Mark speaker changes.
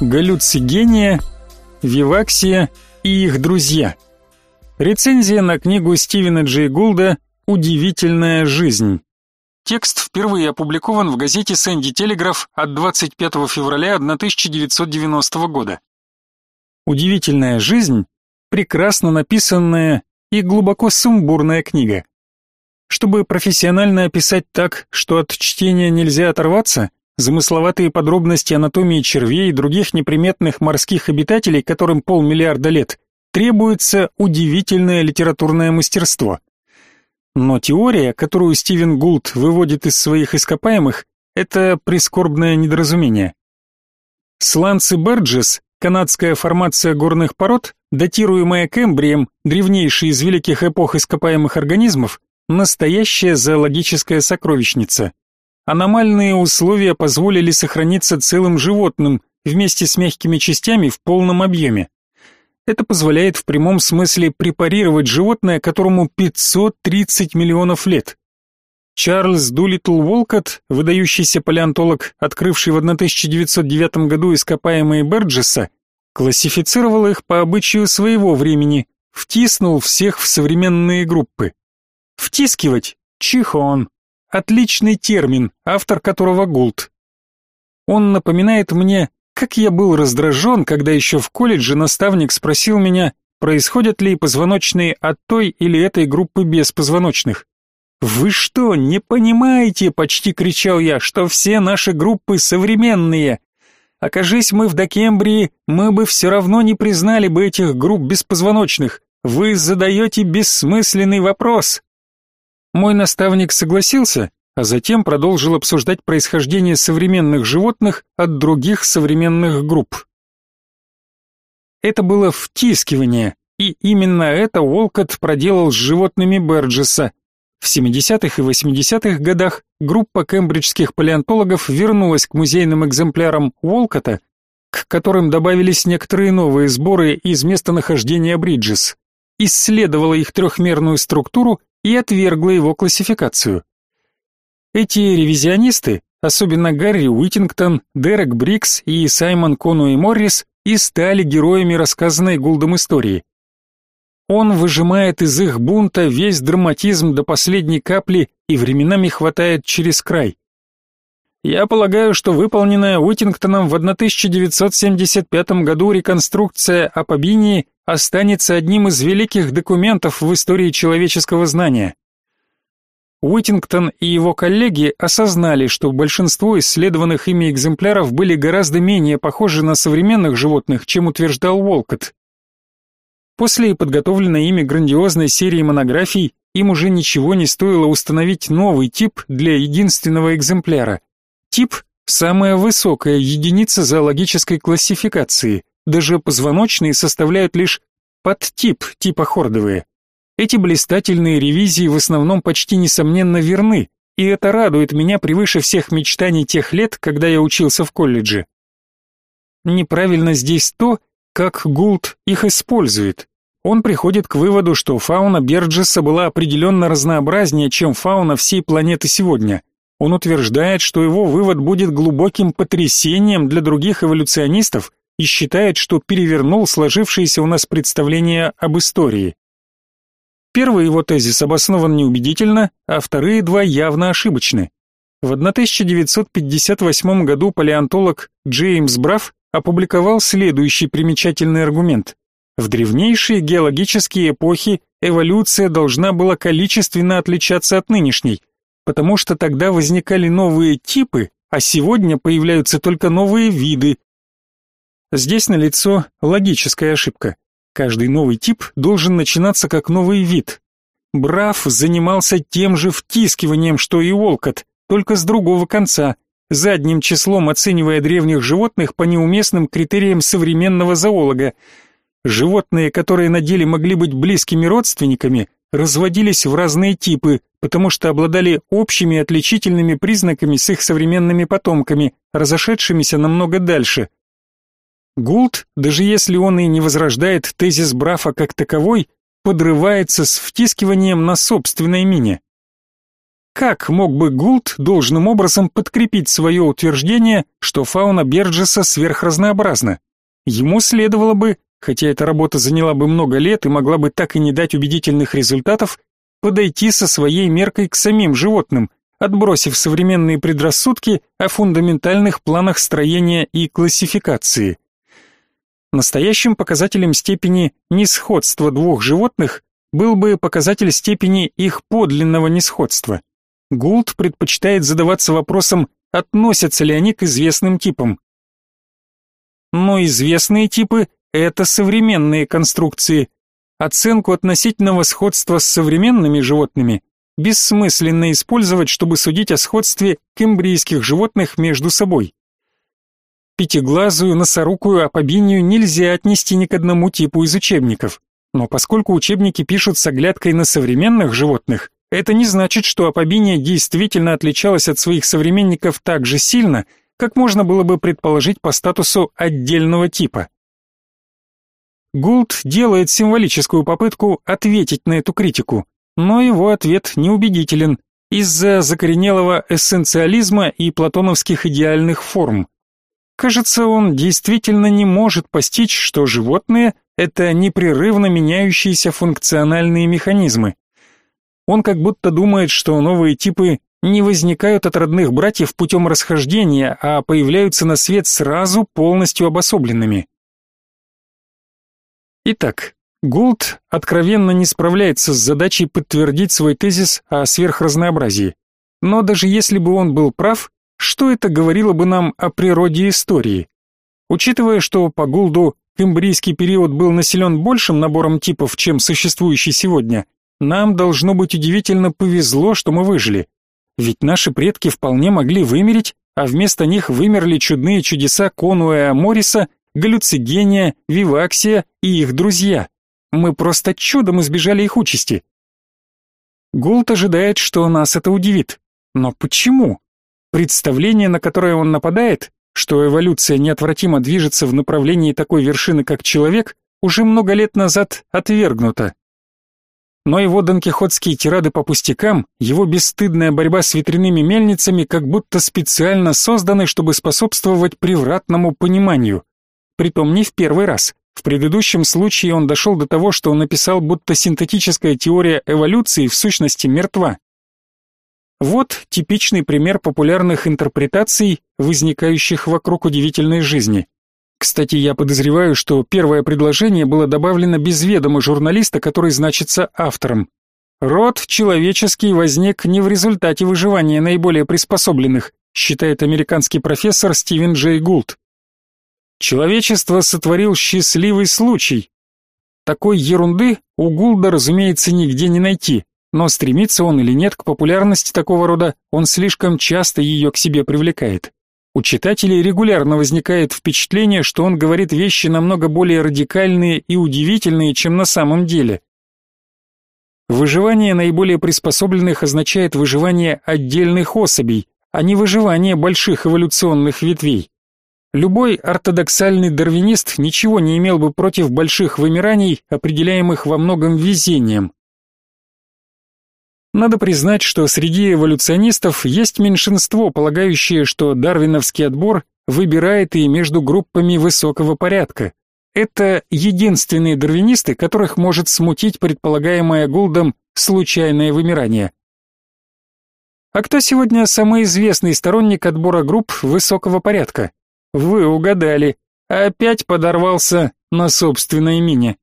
Speaker 1: Галлюцигения, Виваксия и их друзья. Рецензия на книгу Стивена Джей Гулда «Удивительная жизнь». Текст впервые опубликован в газете «Сэнди Телеграф» от 25 февраля 1990 года. «Удивительная жизнь» — прекрасно написанная и глубоко сумбурная книга. Чтобы профессионально описать так, что от чтения нельзя оторваться, замысловатые подробности анатомии червей и других неприметных морских обитателей, которым полмиллиарда лет, требуется удивительное литературное мастерство. Но теория, которую Стивен Гулд выводит из своих ископаемых, это прискорбное недоразумение. Сланцы Берджес, канадская формация горных пород, датируемая Кембрием, древнейшей из великих эпох ископаемых организмов, настоящая зоологическая сокровищница. Аномальные условия позволили сохраниться целым животным вместе с мягкими частями в полном объеме. Это позволяет в прямом смысле препарировать животное, которому 530 миллионов лет. Чарльз Дулитл Волкот, выдающийся палеонтолог, открывший в 1909 году ископаемые Берджеса, классифицировал их по обычаю своего времени, втиснул всех в современные группы. Втискивать – чихон, отличный термин, автор которого Гулт. Он напоминает мне как я был раздражен, когда еще в колледже наставник спросил меня, происходят ли позвоночные от той или этой группы беспозвоночных. «Вы что, не понимаете?» — почти кричал я, что все наши группы современные. Окажись мы в Докембрии, мы бы все равно не признали бы этих групп беспозвоночных. Вы задаете бессмысленный вопрос. Мой наставник согласился, а затем продолжил обсуждать происхождение современных животных от других современных групп. Это было втискивание, и именно это Уолкотт проделал с животными Берджеса. В 70-х и 80-х годах группа кембриджских палеонтологов вернулась к музейным экземплярам Уолкотта, к которым добавились некоторые новые сборы из местонахождения Бриджес, исследовала их трехмерную структуру и отвергла его классификацию. Эти ревизионисты, особенно Гарри Уитингтон, Дерек Брикс и Саймон Конуэй Моррис, и стали героями рассказанной Гулдом истории. Он выжимает из их бунта весь драматизм до последней капли и временами хватает через край. Я полагаю, что выполненная Уитингтоном в 1975 году реконструкция Апобинии останется одним из великих документов в истории человеческого знания. Уитингтон и его коллеги осознали, что большинство исследованных ими экземпляров были гораздо менее похожи на современных животных, чем утверждал Волкотт. После подготовленной ими грандиозной серии монографий им уже ничего не стоило установить новый тип для единственного экземпляра. Тип – самая высокая единица зоологической классификации, даже позвоночные составляют лишь подтип типа хордовые. Эти блистательные ревизии в основном почти несомненно верны, и это радует меня превыше всех мечтаний тех лет, когда я учился в колледже. Неправильно здесь то, как Гулт их использует. Он приходит к выводу, что фауна Берджеса была определенно разнообразнее, чем фауна всей планеты сегодня. Он утверждает, что его вывод будет глубоким потрясением для других эволюционистов и считает, что перевернул сложившееся у нас представление об истории. Первый его тезис обоснован неубедительно, а вторые два явно ошибочны. В 1958 году палеонтолог Джеймс Браф опубликовал следующий примечательный аргумент. В древнейшие геологические эпохи эволюция должна была количественно отличаться от нынешней, потому что тогда возникали новые типы, а сегодня появляются только новые виды. Здесь налицо логическая ошибка. Каждый новый тип должен начинаться как новый вид. Браф занимался тем же втискиванием, что и Волкот, только с другого конца, задним числом оценивая древних животных по неуместным критериям современного зоолога. Животные, которые на деле могли быть близкими родственниками, разводились в разные типы, потому что обладали общими отличительными признаками с их современными потомками, разошедшимися намного дальше – Гулт, даже если он и не возрождает тезис Брафа как таковой, подрывается с втискиванием на собственной мине. Как мог бы Гулт должным образом подкрепить свое утверждение, что фауна Берджеса сверхразнообразна? Ему следовало бы, хотя эта работа заняла бы много лет и могла бы так и не дать убедительных результатов, подойти со своей меркой к самим животным, отбросив современные предрассудки о фундаментальных планах строения и классификации. Настоящим показателем степени несходства двух животных был бы показатель степени их подлинного несходства. Гулд предпочитает задаваться вопросом, относятся ли они к известным типам. Но известные типы – это современные конструкции. Оценку относительного сходства с современными животными бессмысленно использовать, чтобы судить о сходстве кембрийских животных между собой. Пятиглазую, носорукую апобинию нельзя отнести ни к одному типу из учебников. Но поскольку учебники пишут с оглядкой на современных животных, это не значит, что апобиния действительно отличалась от своих современников так же сильно, как можно было бы предположить по статусу отдельного типа. Гулд делает символическую попытку ответить на эту критику, но его ответ неубедителен из-за закоренелого эссенциализма и платоновских идеальных форм. Кажется, он действительно не может постичь, что животные — это непрерывно меняющиеся функциональные механизмы. Он как будто думает, что новые типы не возникают от родных братьев путем расхождения, а появляются на свет сразу полностью обособленными. Итак, Гулд откровенно не справляется с задачей подтвердить свой тезис о сверхразнообразии. Но даже если бы он был прав, что это говорило бы нам о природе истории? Учитывая, что по Гулду кембрийский период был населен большим набором типов, чем существующий сегодня, нам должно быть удивительно повезло, что мы выжили. Ведь наши предки вполне могли вымереть, а вместо них вымерли чудные чудеса Конуэа Морриса, Галлюцигения, Виваксия и их друзья. Мы просто чудом избежали их участи. Гулт ожидает, что нас это удивит. Но почему? Представление, на которое он нападает, что эволюция неотвратимо движется в направлении такой вершины, как человек, уже много лет назад отвергнуто. Но его донкихотские тирады по пустякам, его бесстыдная борьба с ветряными мельницами как будто специально созданы, чтобы способствовать превратному пониманию. Притом не в первый раз. В предыдущем случае он дошел до того, что он написал, будто синтетическая теория эволюции в сущности мертва. Вот типичный пример популярных интерпретаций, возникающих вокруг удивительной жизни. Кстати, я подозреваю, что первое предложение было добавлено без ведома журналиста, который значится автором. Род человеческий возник не в результате выживания наиболее приспособленных, считает американский профессор Стивен Джей Гулд. Человечество сотворил счастливый случай. Такой ерунды у Гулда, разумеется, нигде не найти. Но стремится он или нет к популярности такого рода, он слишком часто ее к себе привлекает. У читателей регулярно возникает впечатление, что он говорит вещи намного более радикальные и удивительные, чем на самом деле. Выживание наиболее приспособленных означает выживание отдельных особей, а не выживание больших эволюционных ветвей. Любой ортодоксальный дарвинист ничего не имел бы против больших вымираний, определяемых во многом везением. Надо признать, что среди эволюционистов есть меньшинство, полагающее, что дарвиновский отбор выбирает и между группами высокого порядка. Это единственные дарвинисты, которых может смутить предполагаемое Гулдом случайное вымирание. А кто сегодня самый известный сторонник отбора групп высокого порядка? Вы угадали. Опять подорвался на собственное имя.